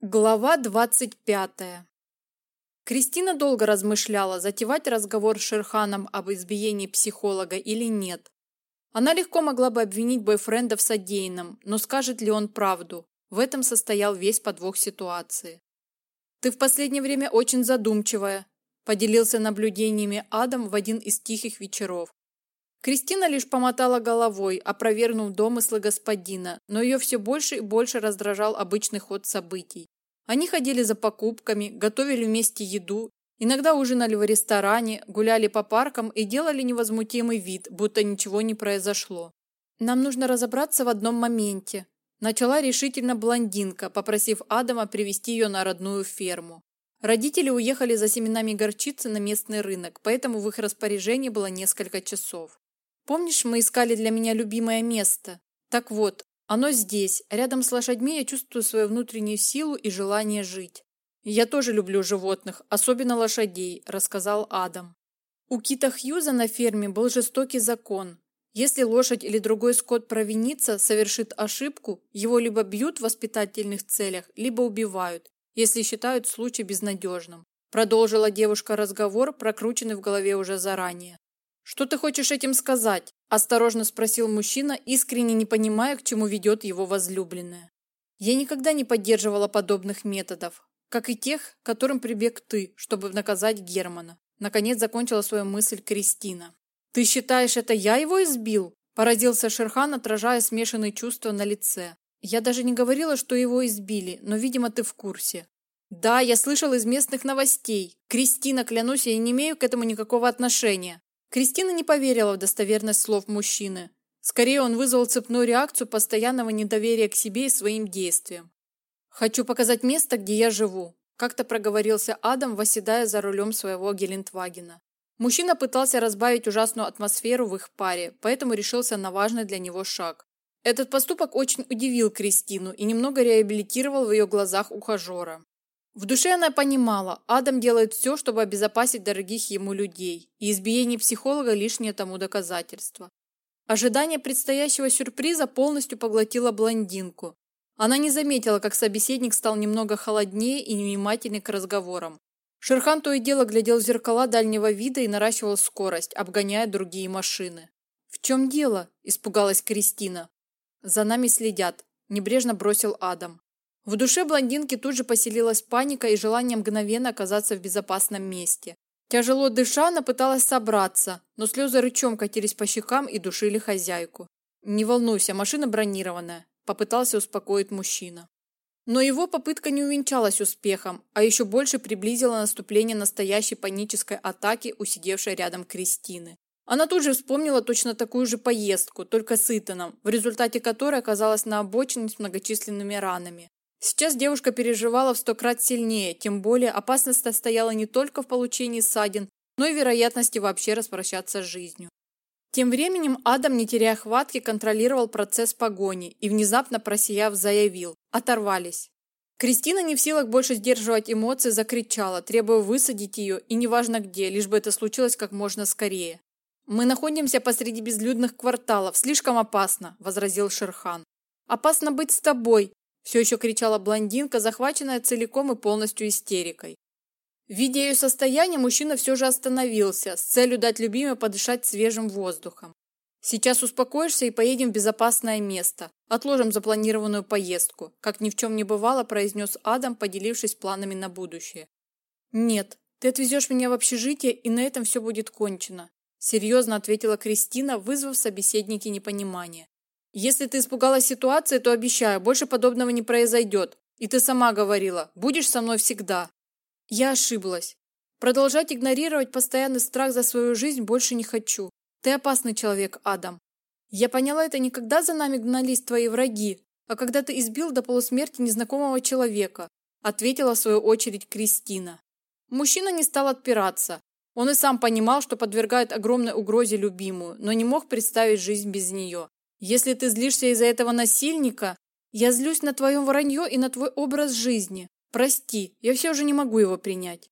Глава двадцать пятая. Кристина долго размышляла, затевать разговор с Шерханом об избиении психолога или нет. Она легко могла бы обвинить бойфренда в содеянном, но скажет ли он правду? В этом состоял весь подвох ситуации. «Ты в последнее время очень задумчивая», – поделился наблюдениями Адам в один из тихих вечеров. Кристина лишь помотала головой, опровергнув домыслы господина, но ее все больше и больше раздражал обычный ход событий. Они ходили за покупками, готовили вместе еду, иногда ужинали в ресторане, гуляли по паркам и делали невозмутимый вид, будто ничего не произошло. «Нам нужно разобраться в одном моменте», – начала решительно блондинка, попросив Адама привести ее на родную ферму. Родители уехали за семенами горчицы на местный рынок, поэтому в их распоряжении было несколько часов. Помнишь, мы искали для меня любимое место? Так вот, оно здесь. Рядом с лошадьми я чувствую свою внутреннюю силу и желание жить. Я тоже люблю животных, особенно лошадей, рассказал Адам. У Кита Хьюза на ферме был жестокий закон. Если лошадь или другой скот провинится, совершит ошибку, его либо бьют в воспитательных целях, либо убивают, если считают случай безнадежным. Продолжила девушка разговор, прокрученный в голове уже заранее. «Что ты хочешь этим сказать?» – осторожно спросил мужчина, искренне не понимая, к чему ведет его возлюбленная. «Я никогда не поддерживала подобных методов, как и тех, которым прибег ты, чтобы наказать Германа». Наконец закончила свою мысль Кристина. «Ты считаешь, это я его избил?» – поразился Шерхан, отражая смешанные чувства на лице. «Я даже не говорила, что его избили, но, видимо, ты в курсе». «Да, я слышал из местных новостей. Кристина, клянусь, я не имею к этому никакого отношения. Кристина не поверила в достоверность слов мужчины. Скорее, он вызвал цепную реакцию постоянного недоверия к себе и своим действиям. «Хочу показать место, где я живу», – как-то проговорился Адам, восседая за рулем своего Гелендвагена. Мужчина пытался разбавить ужасную атмосферу в их паре, поэтому решился на важный для него шаг. Этот поступок очень удивил Кристину и немного реабилитировал в ее глазах ухажера. В душе она понимала, Адам делает все, чтобы обезопасить дорогих ему людей, и избиение психолога – лишнее тому доказательство. Ожидание предстоящего сюрприза полностью поглотило блондинку. Она не заметила, как собеседник стал немного холоднее и невнимательнее к разговорам. Шерхан то и дело глядел в зеркала дальнего вида и наращивал скорость, обгоняя другие машины. «В чем дело?» – испугалась Кристина. «За нами следят», – небрежно бросил Адам. В душе блондинки тут же поселилась паника и желание мгновенно оказаться в безопасном месте. Тяжело дыша, она пыталась собраться, но слезы рычом катились по щекам и душили хозяйку. «Не волнуйся, машина бронированная», – попытался успокоить мужчина. Но его попытка не увенчалась успехом, а еще больше приблизила наступление настоящей панической атаки у сидевшей рядом Кристины. Она тут же вспомнила точно такую же поездку, только с Итаном, в результате которой оказалась на обочине с многочисленными ранами. Сейчас девушка переживала в сто крат сильнее, тем более опасность состояла не только в получении ссадин, но и вероятности вообще распрощаться с жизнью. Тем временем Адам, не теряя хватки, контролировал процесс погони и, внезапно просияв, заявил «Оторвались». Кристина не в силах больше сдерживать эмоции, закричала, требуя высадить ее, и неважно где, лишь бы это случилось как можно скорее. «Мы находимся посреди безлюдных кварталов, слишком опасно», – возразил Шерхан. «Опасно быть с тобой», все еще кричала блондинка, захваченная целиком и полностью истерикой. Видя ее состояние, мужчина все же остановился, с целью дать любимой подышать свежим воздухом. «Сейчас успокоишься и поедем в безопасное место. Отложим запланированную поездку», как ни в чем не бывало, произнес Адам, поделившись планами на будущее. «Нет, ты отвезешь меня в общежитие, и на этом все будет кончено», серьезно ответила Кристина, вызвав собеседники непонимание. Если ты испугалась ситуации, то обещаю, больше подобного не произойдет. И ты сама говорила, будешь со мной всегда. Я ошиблась. Продолжать игнорировать постоянный страх за свою жизнь больше не хочу. Ты опасный человек, Адам. Я поняла это не когда за нами гнались твои враги, а когда ты избил до полусмерти незнакомого человека, ответила в свою очередь Кристина. Мужчина не стал отпираться. Он и сам понимал, что подвергает огромной угрозе любимую, но не мог представить жизнь без нее. Если ты злишься из-за этого насильника, я злюсь на твое вранье и на твой образ жизни. Прости, я все же не могу его принять.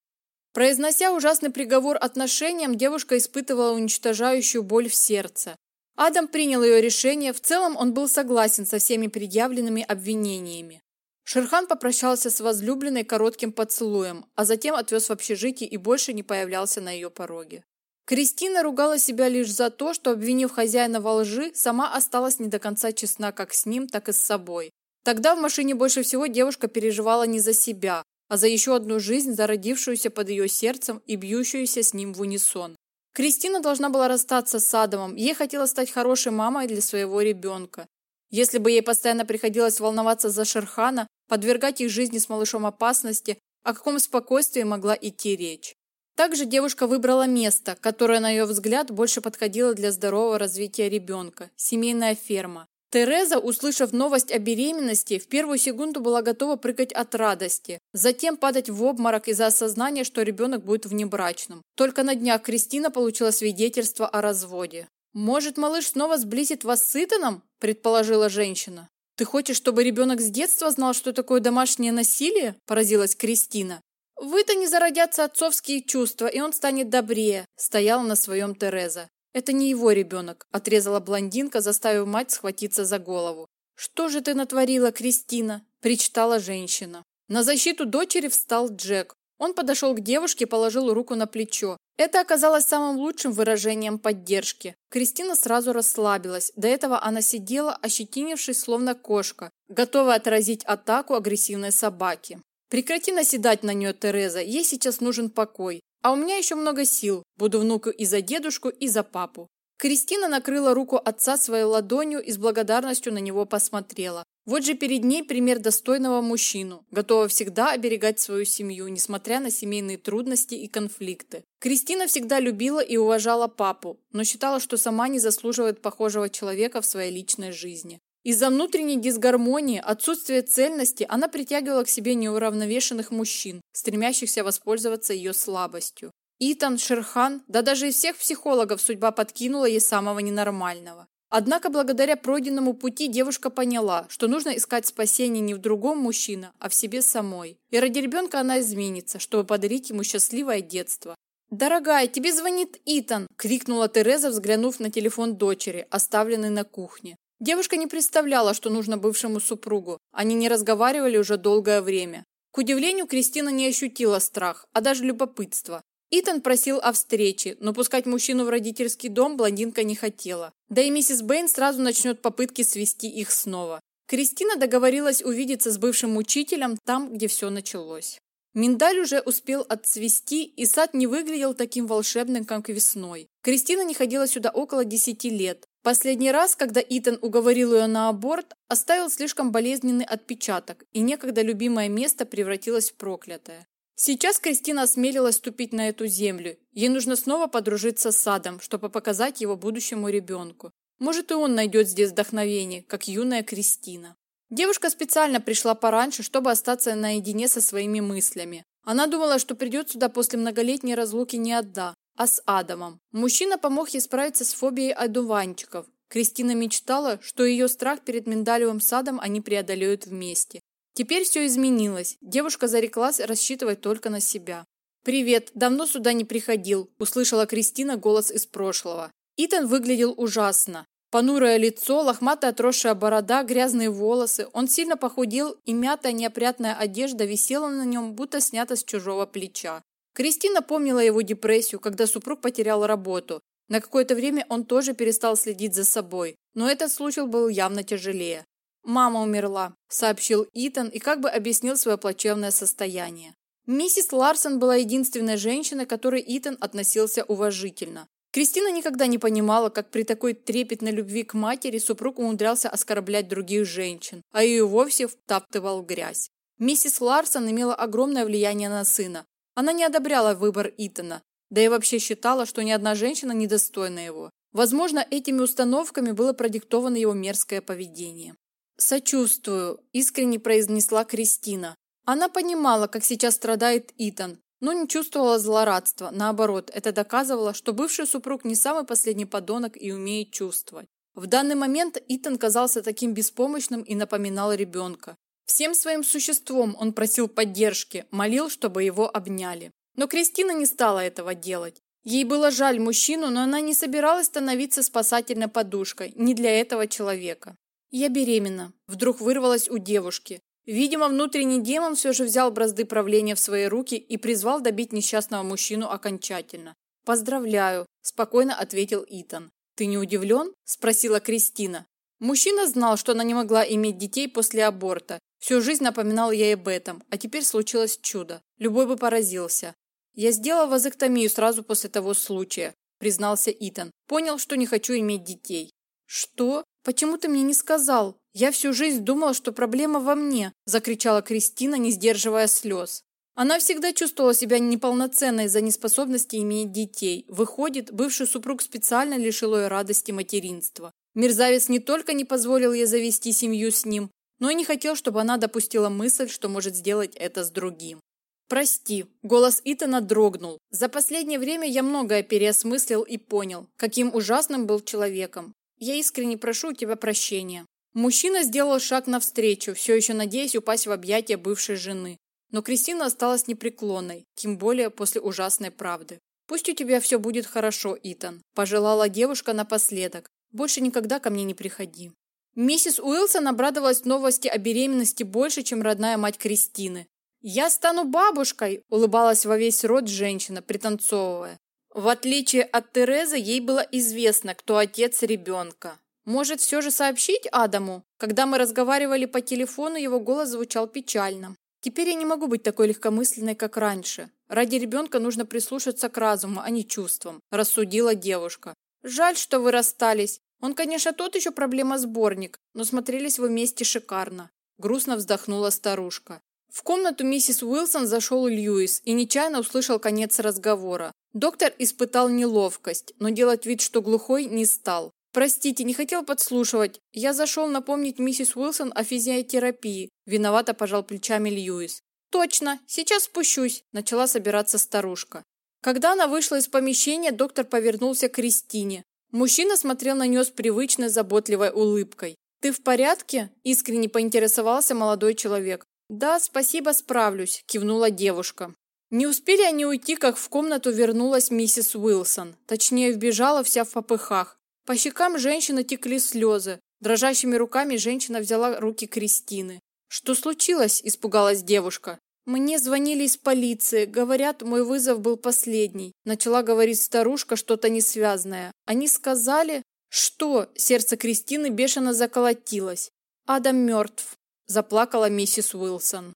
Произнося ужасный приговор отношениям, девушка испытывала уничтожающую боль в сердце. Адам принял ее решение, в целом он был согласен со всеми предъявленными обвинениями. Шерхан попрощался с возлюбленной коротким поцелуем, а затем отвез в общежитие и больше не появлялся на ее пороге. Кристина ругала себя лишь за то, что, обвинив хозяина во лжи, сама осталась не до конца честна как с ним, так и с собой. Тогда в машине больше всего девушка переживала не за себя, а за еще одну жизнь, зародившуюся под ее сердцем и бьющуюся с ним в унисон. Кристина должна была расстаться с Адамом, ей хотелось стать хорошей мамой для своего ребенка. Если бы ей постоянно приходилось волноваться за Шерхана, подвергать их жизни с малышом опасности, о каком спокойствии могла идти речь. Также девушка выбрала место, которое, на ее взгляд, больше подходило для здорового развития ребенка – семейная ферма. Тереза, услышав новость о беременности, в первую секунду была готова прыгать от радости, затем падать в обморок из-за осознания, что ребенок будет внебрачным. Только на днях Кристина получила свидетельство о разводе. «Может, малыш снова сблизит вас с Итаном?» – предположила женщина. «Ты хочешь, чтобы ребенок с детства знал, что такое домашнее насилие?» – поразилась Кристина. В не зародятся отцовские чувства, и он станет добрее, стояла на своем Тереза. Это не его ребенок, отрезала блондинка, заставив мать схватиться за голову. Что же ты натворила, Кристина? причитала женщина. На защиту дочери встал Джек. Он подошел к девушке и положил руку на плечо. Это оказалось самым лучшим выражением поддержки. Кристина сразу расслабилась. До этого она сидела, ощетинившись словно кошка, готовая отразить атаку агрессивной собаки. Прекрати наседать на нее, Тереза, ей сейчас нужен покой. А у меня еще много сил. Буду внуку и за дедушку, и за папу. Кристина накрыла руку отца своей ладонью и с благодарностью на него посмотрела. Вот же перед ней пример достойного мужчину, готового всегда оберегать свою семью, несмотря на семейные трудности и конфликты. Кристина всегда любила и уважала папу, но считала, что сама не заслуживает похожего человека в своей личной жизни. Из-за внутренней дисгармонии, отсутствия цельности она притягивала к себе неуравновешенных мужчин, стремящихся воспользоваться ее слабостью. Итан, Шерхан, да даже из всех психологов судьба подкинула ей самого ненормального. Однако благодаря пройденному пути девушка поняла, что нужно искать спасение не в другом мужчине, а в себе самой. И ради ребенка она изменится, чтобы подарить ему счастливое детство. «Дорогая, тебе звонит Итан!» – крикнула Тереза, взглянув на телефон дочери, оставленный на кухне. Девушка не представляла, что нужно бывшему супругу. Они не разговаривали уже долгое время. К удивлению, Кристина не ощутила страх, а даже любопытство. Итан просил о встрече, но пускать мужчину в родительский дом блондинка не хотела. Да и миссис Бэйн сразу начнет попытки свести их снова. Кристина договорилась увидеться с бывшим учителем там, где все началось. Миндаль уже успел отцвести, и сад не выглядел таким волшебным, как весной. Кристина не ходила сюда около десяти лет. Последний раз, когда Итан уговорил ее на аборт, оставил слишком болезненный отпечаток, и некогда любимое место превратилось в проклятое. Сейчас Кристина осмелилась ступить на эту землю. Ей нужно снова подружиться с садом, чтобы показать его будущему ребенку. Может, и он найдет здесь вдохновение, как юная Кристина. Девушка специально пришла пораньше, чтобы остаться наедине со своими мыслями. Она думала, что придет сюда после многолетней разлуки не одна, а с Адамом. Мужчина помог ей справиться с фобией одуванчиков. Кристина мечтала, что ее страх перед миндалевым садом они преодолеют вместе. Теперь все изменилось. Девушка зареклась рассчитывать только на себя. «Привет, давно сюда не приходил», – услышала Кристина голос из прошлого. Итан выглядел ужасно. Понурое лицо, лохматая отросшая борода, грязные волосы. Он сильно похудел, и мятая неопрятная одежда висела на нем, будто снята с чужого плеча. Кристина помнила его депрессию, когда супруг потерял работу. На какое-то время он тоже перестал следить за собой, но этот случай был явно тяжелее. «Мама умерла», – сообщил Итан и как бы объяснил свое плачевное состояние. Миссис Ларсон была единственной женщиной, к которой Итан относился уважительно. Кристина никогда не понимала, как при такой трепетной любви к матери супруг умудрялся оскорблять других женщин, а ее вовсе втаптывал в грязь. Миссис Ларсон имела огромное влияние на сына. Она не одобряла выбор Итана, да и вообще считала, что ни одна женщина не достойна его. Возможно, этими установками было продиктовано его мерзкое поведение. «Сочувствую», – искренне произнесла Кристина. Она понимала, как сейчас страдает Итан, но не чувствовала злорадства. Наоборот, это доказывало, что бывший супруг не самый последний подонок и умеет чувствовать. В данный момент Итан казался таким беспомощным и напоминал ребенка. Всем своим существом он просил поддержки, молил, чтобы его обняли. Но Кристина не стала этого делать. Ей было жаль мужчину, но она не собиралась становиться спасательной подушкой не для этого человека. «Я беременна», – вдруг вырвалась у девушки. Видимо, внутренний демон все же взял бразды правления в свои руки и призвал добить несчастного мужчину окончательно. «Поздравляю», – спокойно ответил Итан. «Ты не удивлен?» – спросила Кристина. Мужчина знал, что она не могла иметь детей после аборта. Всю жизнь напоминал ей об этом, а теперь случилось чудо. Любой бы поразился. «Я сделал вазэктомию сразу после того случая», – признался Итан. «Понял, что не хочу иметь детей». «Что? Почему ты мне не сказал? Я всю жизнь думала, что проблема во мне», – закричала Кристина, не сдерживая слез. Она всегда чувствовала себя неполноценной из-за неспособности иметь детей. Выходит, бывший супруг специально лишил ее радости материнства. Мерзавец не только не позволил ей завести семью с ним, но и не хотел, чтобы она допустила мысль, что может сделать это с другим. «Прости», – голос Итана дрогнул. «За последнее время я многое переосмыслил и понял, каким ужасным был человеком. Я искренне прошу у тебя прощения». Мужчина сделал шаг навстречу, все еще надеясь упасть в объятия бывшей жены. Но Кристина осталась непреклонной, тем более после ужасной правды. «Пусть у тебя все будет хорошо, Итан», – пожелала девушка напоследок. «Больше никогда ко мне не приходи». Миссис Уилсон обрадовалась новости о беременности больше, чем родная мать Кристины. «Я стану бабушкой!» – улыбалась во весь рот женщина, пританцовывая. В отличие от Терезы, ей было известно, кто отец ребенка. Может, все же сообщить Адаму? Когда мы разговаривали по телефону, его голос звучал печально. Теперь я не могу быть такой легкомысленной, как раньше. Ради ребенка нужно прислушаться к разуму, а не чувствам, рассудила девушка. Жаль, что вы расстались. Он, конечно, тот еще проблема-сборник, но смотрелись вы вместе шикарно. Грустно вздохнула старушка. В комнату миссис Уилсон зашел Льюис и нечаянно услышал конец разговора. Доктор испытал неловкость, но делать вид, что глухой, не стал. «Простите, не хотел подслушивать. Я зашел напомнить миссис Уилсон о физиотерапии». Виновато пожал плечами Льюис. «Точно, сейчас спущусь», – начала собираться старушка. Когда она вышла из помещения, доктор повернулся к Кристине. Мужчина смотрел на нее с привычной заботливой улыбкой. «Ты в порядке?» – искренне поинтересовался молодой человек. «Да, спасибо, справлюсь», – кивнула девушка. Не успели они уйти, как в комнату вернулась миссис Уилсон. Точнее, вбежала вся в попыхах. По щекам женщины текли слезы. Дрожащими руками женщина взяла руки Кристины. «Что случилось?» – испугалась девушка. «Мне звонили из полиции. Говорят, мой вызов был последний». Начала говорить старушка что-то несвязное. Они сказали... «Что?» – сердце Кристины бешено заколотилось. «Адам мертв», – заплакала миссис Уилсон.